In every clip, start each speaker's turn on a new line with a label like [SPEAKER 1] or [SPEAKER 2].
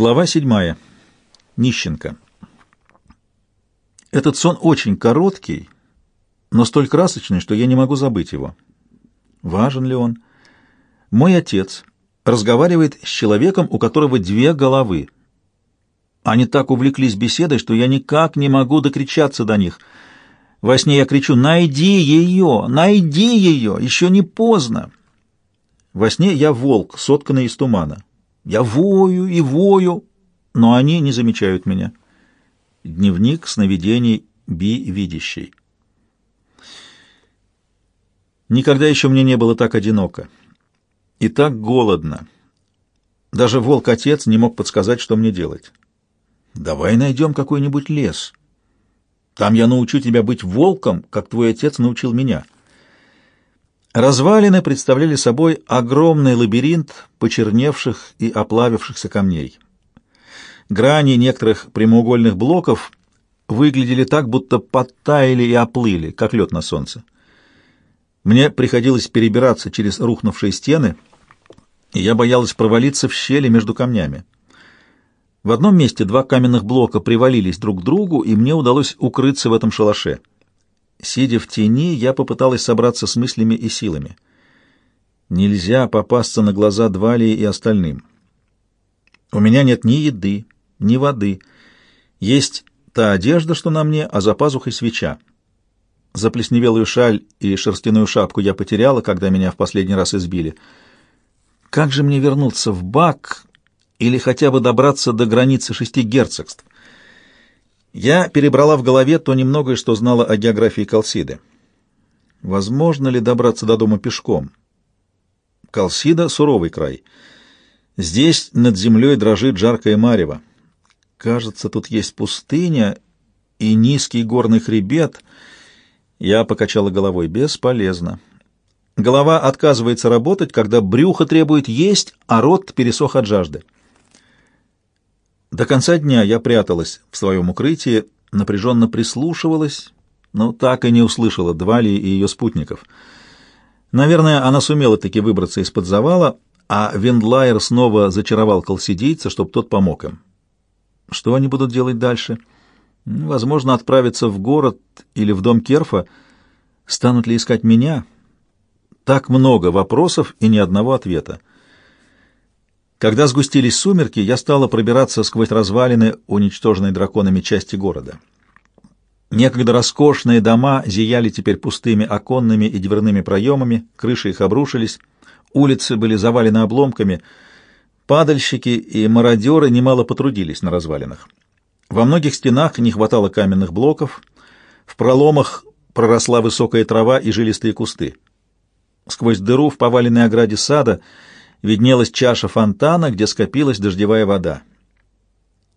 [SPEAKER 1] Глава седьмая. Нищенка. Этот сон очень короткий, но столь красочный, что я не могу забыть его. Важен ли он? Мой отец разговаривает с человеком, у которого две головы. Они так увлеклись беседой, что я никак не могу докричаться до них. Во сне я кричу «Найди ее! Найди ее! Еще не поздно!» Во сне я волк, сотканный из тумана. Я вою и вою, но они не замечают меня. Дневник сновидений Би видящий. Никогда еще мне не было так одиноко и так голодно. Даже волк-отец не мог подсказать, что мне делать. Давай найдем какой-нибудь лес. Там я научу тебя быть волком, как твой отец научил меня. Развалины представляли собой огромный лабиринт почерневших и оплавившихся камней. Грани некоторых прямоугольных блоков выглядели так, будто подтаяли и оплыли, как лед на солнце. Мне приходилось перебираться через рухнувшие стены, и я боялась провалиться в щели между камнями. В одном месте два каменных блока привалились друг к другу, и мне удалось укрыться в этом шалаше. Сидя в тени, я попыталась собраться с мыслями и силами. Нельзя попасться на глаза Двалии и остальным. У меня нет ни еды, ни воды. Есть та одежда, что на мне, а за пазухой свеча. Заплесневелую шаль и шерстяную шапку я потеряла, когда меня в последний раз избили. Как же мне вернуться в Бак или хотя бы добраться до границы шести герцогств? Я перебрала в голове то немногое, что знала о географии Калсиды. Возможно ли добраться до дома пешком? Калсида — суровый край. Здесь над землей дрожит жаркое марево. Кажется, тут есть пустыня и низкий горный хребет. Я покачала головой. Бесполезно. Голова отказывается работать, когда брюхо требует есть, а рот пересох от жажды. До конца дня я пряталась в своем укрытии, напряженно прислушивалась, но так и не услышала Двали и ее спутников. Наверное, она сумела таки выбраться из-под завала, а Вендлайер снова зачаровал колсидийца, чтобы тот помог им. Что они будут делать дальше? Возможно, отправиться в город или в дом Керфа. Станут ли искать меня? Так много вопросов и ни одного ответа. Когда сгустились сумерки, я стала пробираться сквозь развалины, уничтоженной драконами части города. Некогда роскошные дома зияли теперь пустыми оконными и дверными проемами, крыши их обрушились, улицы были завалены обломками, падальщики и мародеры немало потрудились на развалинах. Во многих стенах не хватало каменных блоков, в проломах проросла высокая трава и жилистые кусты. Сквозь дыру в поваленной ограде сада — виднелась чаша фонтана, где скопилась дождевая вода.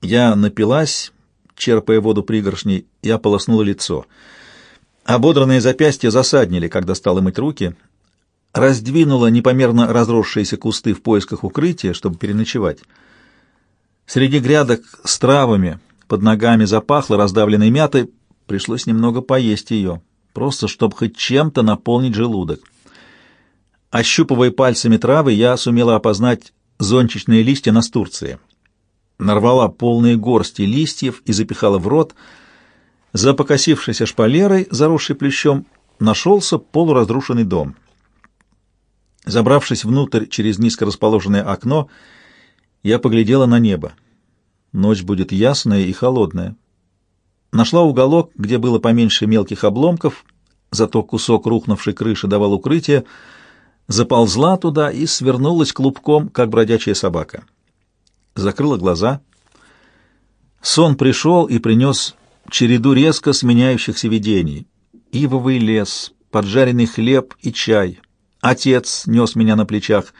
[SPEAKER 1] Я напилась, черпая воду пригоршней, и ополоснула лицо. Ободранные запястья засаднили, когда стала мыть руки, раздвинула непомерно разросшиеся кусты в поисках укрытия, чтобы переночевать. Среди грядок с травами под ногами запахло раздавленной мятой, пришлось немного поесть ее, просто чтобы хоть чем-то наполнить желудок. Ощупывая пальцами травы, я сумела опознать зонтичные листья настурции. Нарвала полные горсти листьев и запихала в рот. За покосившейся шпалерой, заросшей плющом, нашелся полуразрушенный дом. Забравшись внутрь через низко расположенное окно, я поглядела на небо. Ночь будет ясная и холодная. Нашла уголок, где было поменьше мелких обломков, зато кусок рухнувшей крыши давал укрытие — заползла туда и свернулась клубком, как бродячая собака. Закрыла глаза. Сон пришел и принес череду резко сменяющихся видений. Ивовый лес, поджаренный хлеб и чай. Отец нес меня на плечах.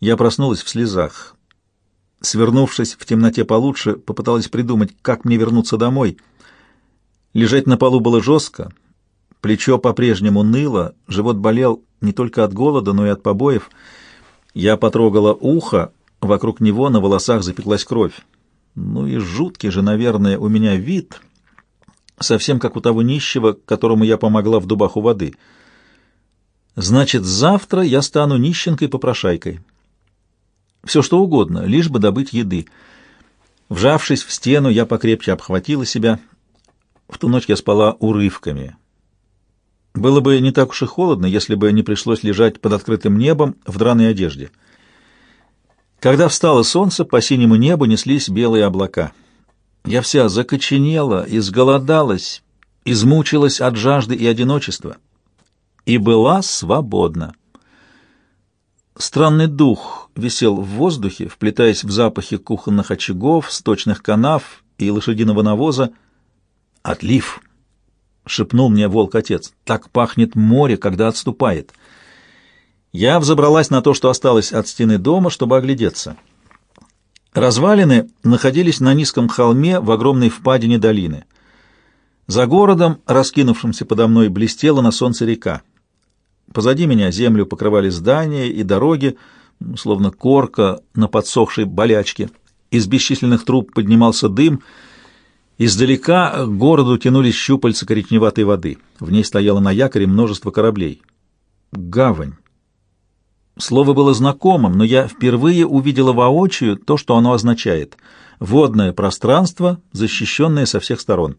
[SPEAKER 1] Я проснулась в слезах. Свернувшись в темноте получше, попыталась придумать, как мне вернуться домой. Лежать на полу было жестко, Плечо по-прежнему ныло, живот болел не только от голода, но и от побоев. Я потрогала ухо, вокруг него на волосах запеклась кровь. Ну и жуткий же, наверное, у меня вид, совсем как у того нищего, которому я помогла в дубах у воды. Значит, завтра я стану нищенкой-попрошайкой. Все что угодно, лишь бы добыть еды. Вжавшись в стену, я покрепче обхватила себя. В ту ночь я спала урывками. Было бы не так уж и холодно, если бы не пришлось лежать под открытым небом в драной одежде. Когда встало солнце, по синему небу неслись белые облака. Я вся закоченела, изголодалась, измучилась от жажды и одиночества и была свободна. Странный дух висел в воздухе, вплетаясь в запахи кухонных очагов, сточных канав и лошадиного навоза. «Отлив!» — шепнул мне волк-отец. «Так пахнет море, когда отступает». Я взобралась на то, что осталось от стены дома, чтобы оглядеться. Развалины находились на низком холме в огромной впадине долины. За городом, раскинувшимся подо мной, блестела на солнце река. Позади меня землю покрывали здания и дороги, словно корка на подсохшей болячке. Из бесчисленных труб поднимался дым. Издалека к городу тянулись щупальца коричневатой воды. В ней стояло на якоре множество кораблей. Гавань. Слово было знакомым, но я впервые увидела воочию то, что оно означает. Водное пространство, защищенное со всех сторон.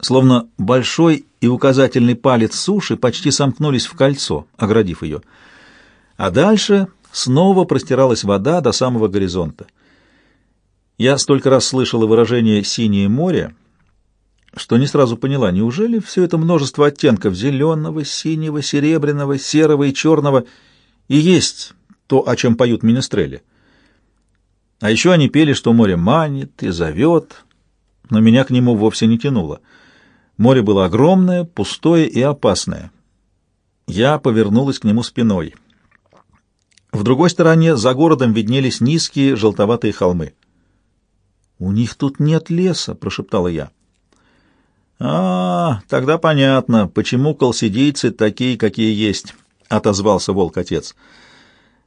[SPEAKER 1] Словно большой и указательный палец суши почти сомкнулись в кольцо, оградив ее. А дальше снова простиралась вода до самого горизонта. Я столько раз слышала выражение «синее море», что не сразу поняла, неужели все это множество оттенков зеленого, синего, серебряного, серого и черного и есть то, о чем поют министрели. А еще они пели, что море манит и зовет, но меня к нему вовсе не тянуло. Море было огромное, пустое и опасное. Я повернулась к нему спиной. В другой стороне, за городом, виднелись низкие желтоватые холмы. «У них тут нет леса», — прошептала я. «А, тогда понятно, почему колсидийцы такие, какие есть», — отозвался волк-отец.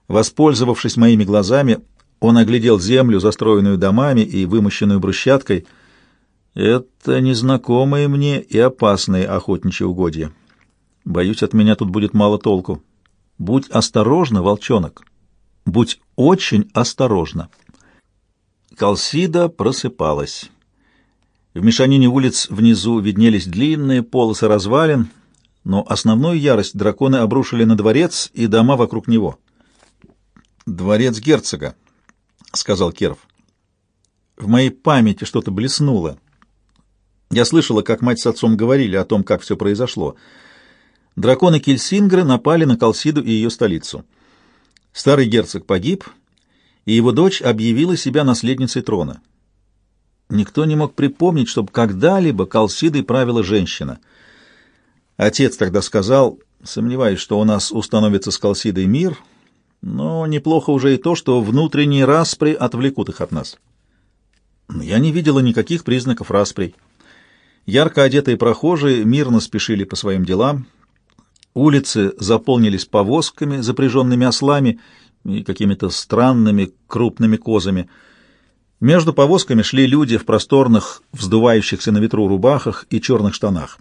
[SPEAKER 1] Воспользовавшись моими глазами, он оглядел землю, застроенную домами и вымощенную брусчаткой — это незнакомые мне и опасные охотничьи угодья. Боюсь, от меня тут будет мало толку. Будь осторожна, волчонок. Будь очень осторожна. Калсида просыпалась. В мешанине улиц внизу виднелись длинные полосы развалин, но основную ярость драконы обрушили на дворец и дома вокруг него. «Дворец герцога», — сказал Керов. «В моей памяти что-то блеснуло». Я слышала, как мать с отцом говорили о том, как все произошло. Драконы Кельсингры напали на Калсиду и ее столицу. Старый герцог погиб, и его дочь объявила себя наследницей трона. Никто не мог припомнить, чтобы когда-либо Калсидой правила женщина. Отец тогда сказал, сомневаюсь, что у нас установится с Калсидой мир, но неплохо уже и то, что внутренние распри отвлекут их от нас. Я не видела никаких признаков расприй. Ярко одетые прохожие мирно спешили по своим делам. Улицы заполнились повозками, запряженными ослами и какими-то странными крупными козами. Между повозками шли люди в просторных, вздувающихся на ветру рубахах и черных штанах.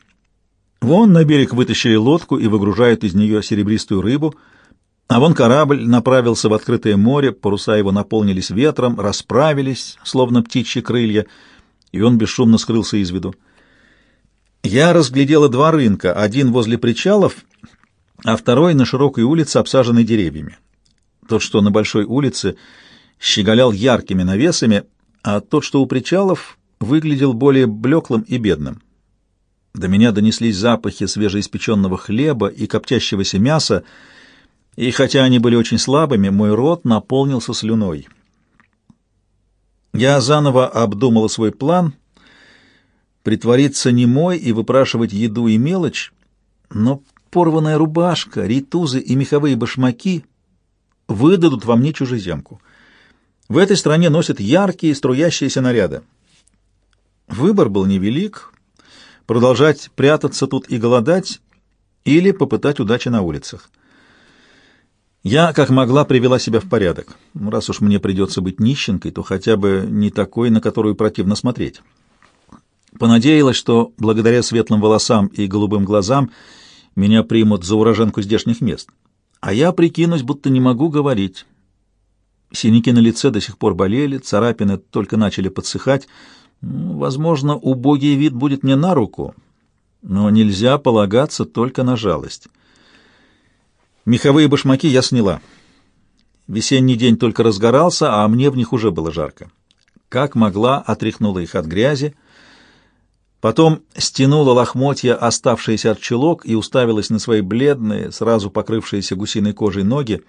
[SPEAKER 1] Вон на берег вытащили лодку и выгружают из нее серебристую рыбу, а вон корабль направился в открытое море, паруса его наполнились ветром, расправились, словно птичьи крылья, и он бесшумно скрылся из виду. Я разглядела два рынка, один возле причалов, а второй на широкой улице, обсаженной деревьями. Тот, что на большой улице, щеголял яркими навесами, а тот, что у причалов, выглядел более блеклым и бедным. До меня донеслись запахи свежеиспеченного хлеба и коптящегося мяса, и хотя они были очень слабыми, мой рот наполнился слюной. Я заново обдумала свой план — притвориться немой и выпрашивать еду и мелочь, но порванная рубашка, ритузы и меховые башмаки выдадут во мне чужеземку. В этой стране носят яркие струящиеся наряды. Выбор был невелик — продолжать прятаться тут и голодать или попытать удачи на улицах. Я, как могла, привела себя в порядок. Раз уж мне придется быть нищенкой, то хотя бы не такой, на которую противно смотреть. Понадеялась, что благодаря светлым волосам и голубым глазам меня примут за уроженку здешних мест. А я прикинусь, будто не могу говорить. Синяки на лице до сих пор болели, царапины только начали подсыхать. Ну, возможно, убогий вид будет мне на руку, но нельзя полагаться только на жалость. Меховые башмаки я сняла. Весенний день только разгорался, а мне в них уже было жарко. Как могла, отряхнула их от грязи, потом стянула лохмотья, оставшиеся от чулок, и уставилась на свои бледные, сразу покрывшиеся гусиной кожей ноги.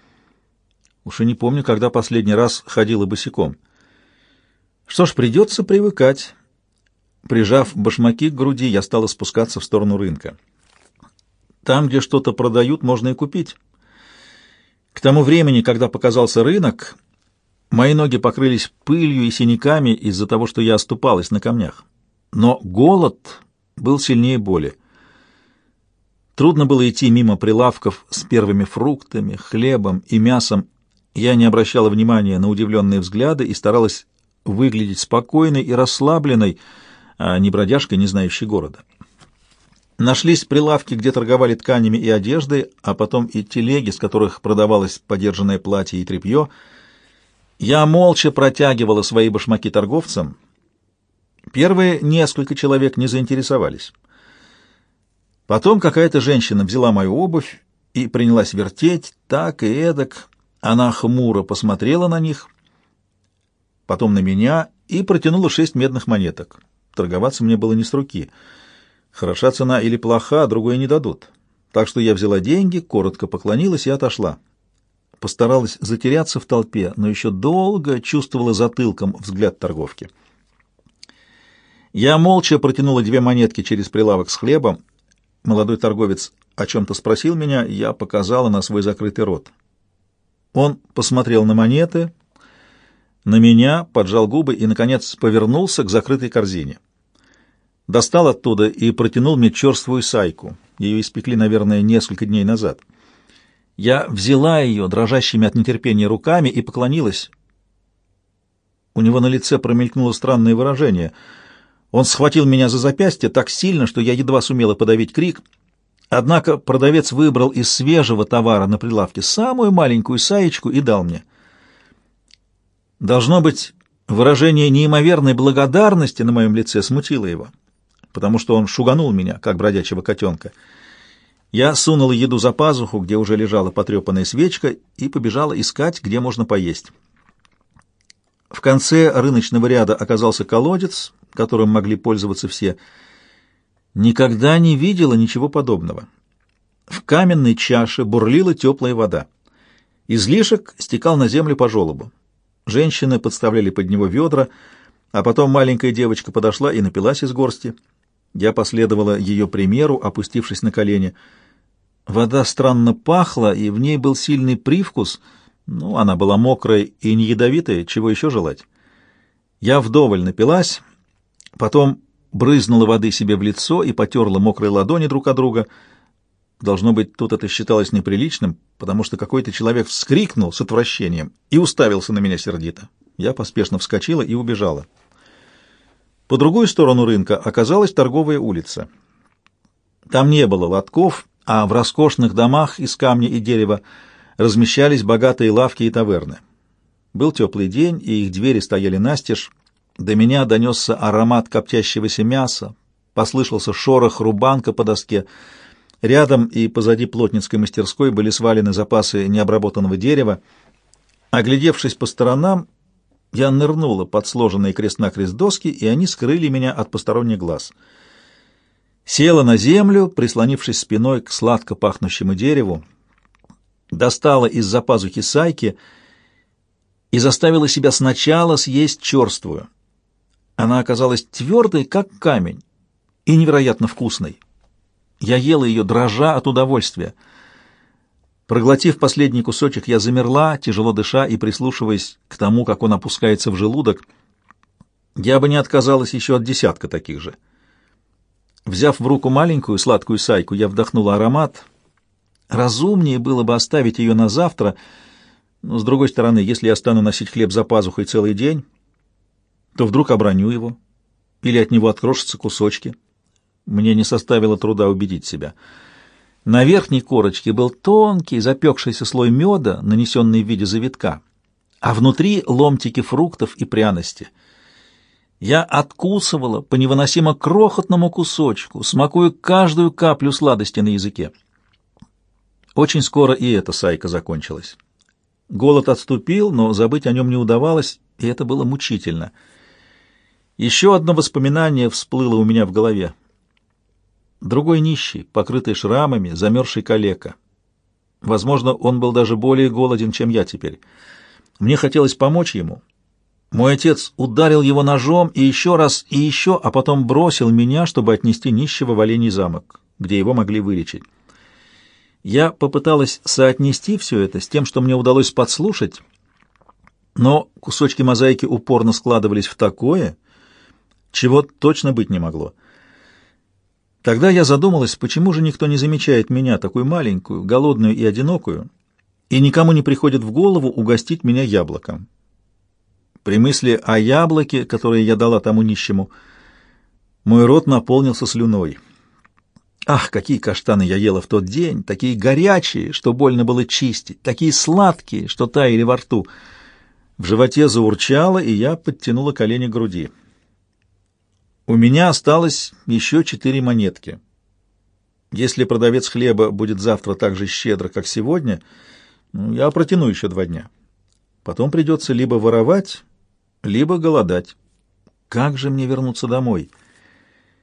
[SPEAKER 1] Уж и не помню, когда последний раз ходила босиком. Что ж, придется привыкать. Прижав башмаки к груди, я стала спускаться в сторону рынка. Там, где что-то продают, можно и купить. К тому времени, когда показался рынок, мои ноги покрылись пылью и синяками из-за того, что я оступалась на камнях. Но голод был сильнее боли. Трудно было идти мимо прилавков с первыми фруктами, хлебом и мясом, я не обращала внимания на удивленные взгляды и старалась выглядеть спокойной и расслабленной, а не бродяжкой, не знающей города. Нашлись прилавки, где торговали тканями и одеждой, а потом и телеги, с которых продавалось подержанное платье и тряпье. Я молча протягивала свои башмаки торговцам. Первые несколько человек не заинтересовались. Потом какая-то женщина взяла мою обувь и принялась вертеть так и эдак, она хмуро посмотрела на них, потом на меня и протянула шесть медных монеток. Торговаться мне было не с руки. Хороша цена или плоха, другое не дадут. Так что я взяла деньги, коротко поклонилась и отошла. Постаралась затеряться в толпе, но еще долго чувствовала затылком взгляд торговки. Я молча протянула две монетки через прилавок с хлебом. Молодой торговец о чем-то спросил меня, я показала на свой закрытый рот. Он посмотрел на монеты, на меня, поджал губы и, наконец, повернулся к закрытой корзине. Достал оттуда и протянул мне черствую сайку. Ее испекли, наверное, несколько дней назад. Я взяла ее дрожащими от нетерпения руками и поклонилась. У него на лице промелькнуло странное выражение. Он схватил меня за запястье так сильно, что я едва сумела подавить крик — Однако продавец выбрал из свежего товара на прилавке самую маленькую саечку и дал мне. Должно быть, выражение неимоверной благодарности на моем лице смутило его, потому что он шуганул меня, как бродячего котенка. Я сунула еду за пазуху, где уже лежала потрепанная свечка, и побежала искать, где можно поесть. В конце рыночного ряда оказался колодец, которым могли пользоваться все – Никогда не видела ничего подобного. В каменной чаше бурлила теплая вода. Излишек стекал на землю по желобу. Женщины подставляли под него ведра, а потом маленькая девочка подошла и напилась из горсти. Я последовала ее примеру, опустившись на колени. Вода странно пахла, и в ней был сильный привкус. Ну, она была мокрая и не ядовитая, чего еще желать? Я вдоволь напилась, потом брызнула воды себе в лицо и потерла мокрые ладони друг от друга. Должно быть, тут это считалось неприличным, потому что какой-то человек вскрикнул с отвращением и уставился на меня сердито. Я поспешно вскочила и убежала. По другую сторону рынка оказалась торговая улица. Там не было лотков, а в роскошных домах из камня и дерева размещались богатые лавки и таверны. Был теплый день, и их двери стояли настежь, до меня донесся аромат коптящегося мяса, послышался шорох рубанка по доске. Рядом и позади плотницкой мастерской были свалены запасы необработанного дерева. Оглядевшись по сторонам, я нырнула под сложенные крест-накрест доски, и они скрыли меня от посторонних глаз. Села на землю, прислонившись спиной к сладко пахнущему дереву, достала из-за пазухи сайки и заставила себя сначала съесть черствую. Она оказалась твердой, как камень, и невероятно вкусной. Я ела ее, дрожа от удовольствия. Проглотив последний кусочек, я замерла, тяжело дыша и прислушиваясь к тому, как он опускается в желудок. Я бы не отказалась еще от десятка таких же. Взяв в руку маленькую сладкую сайку, я вдохнула аромат. Разумнее было бы оставить ее на завтра, но, с другой стороны, если я стану носить хлеб за пазухой целый день, то вдруг оброню его, или от него открошатся кусочки. Мне не составило труда убедить себя. На верхней корочке был тонкий запекшийся слой меда, нанесенный в виде завитка, а внутри ломтики фруктов и пряности. Я откусывала по невыносимо крохотному кусочку, смакуя каждую каплю сладости на языке. Очень скоро и эта сайка закончилась. Голод отступил, но забыть о нем не удавалось, и это было мучительно. Еще одно воспоминание всплыло у меня в голове. Другой нищий, покрытый шрамами, замерзший калека. Возможно, он был даже более голоден, чем я теперь. Мне хотелось помочь ему. Мой отец ударил его ножом и еще раз, и еще, а потом бросил меня, чтобы отнести нищего в Оленей замок, где его могли вылечить. Я попыталась соотнести все это с тем, что мне удалось подслушать, но кусочки мозаики упорно складывались в такое, чего точно быть не могло. Тогда я задумалась, почему же никто не замечает меня, такую маленькую, голодную и одинокую, и никому не приходит в голову угостить меня яблоком. При мысли о яблоке, которое я дала тому нищему, мой рот наполнился слюной. Ах, какие каштаны я ела в тот день, такие горячие, что больно было чистить, такие сладкие, что таяли во рту. В животе заурчало, и я подтянула колени к груди. У меня осталось еще четыре монетки. Если продавец хлеба будет завтра так же щедро, как сегодня, ну, я протяну еще два дня. Потом придется либо воровать, либо голодать. Как же мне вернуться домой?»